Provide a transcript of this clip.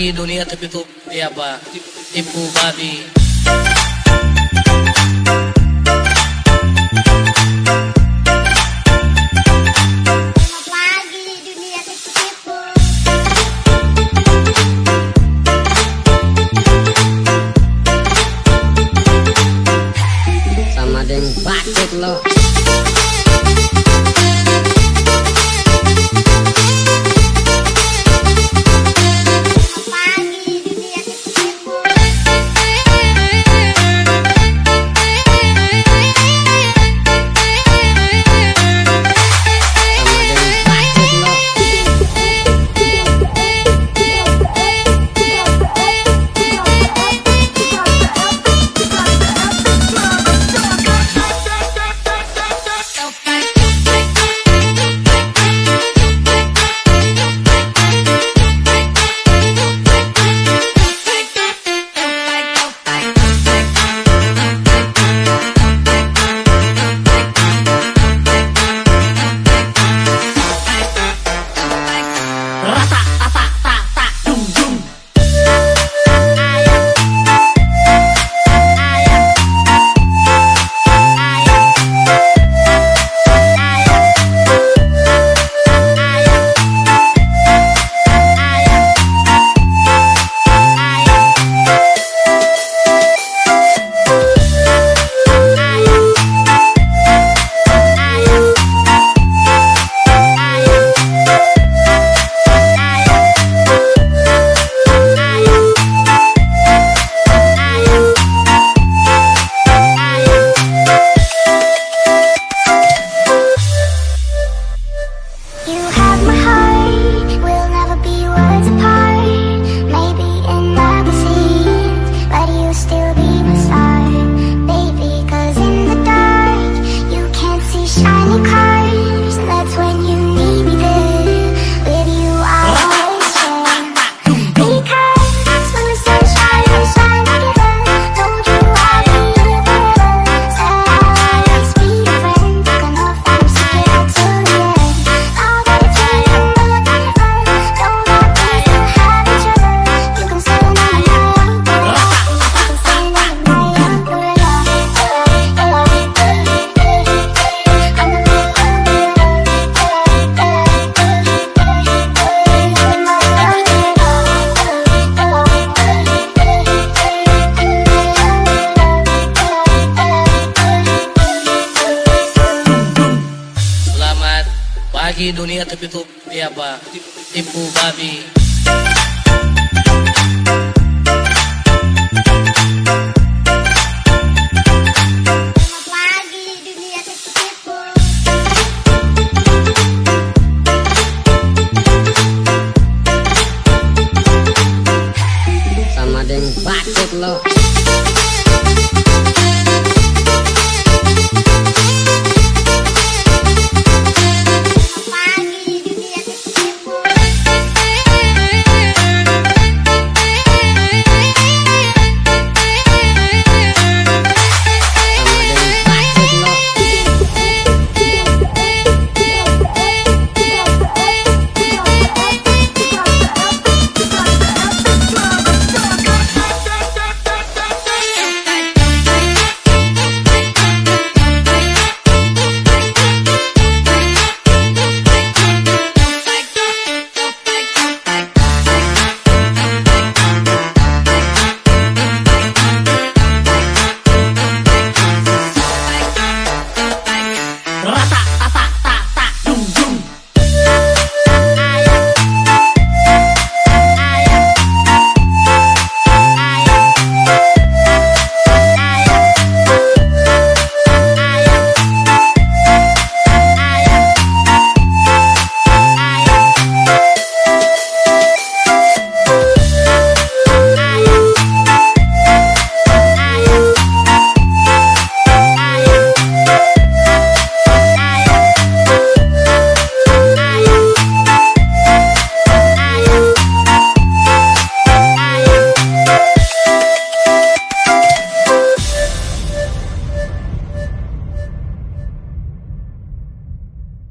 di dunia tapi itu ya apa tipu babi. Sama dengan lagi dunia tertutup ya apa tipu babi. Sama dengan bacot lo.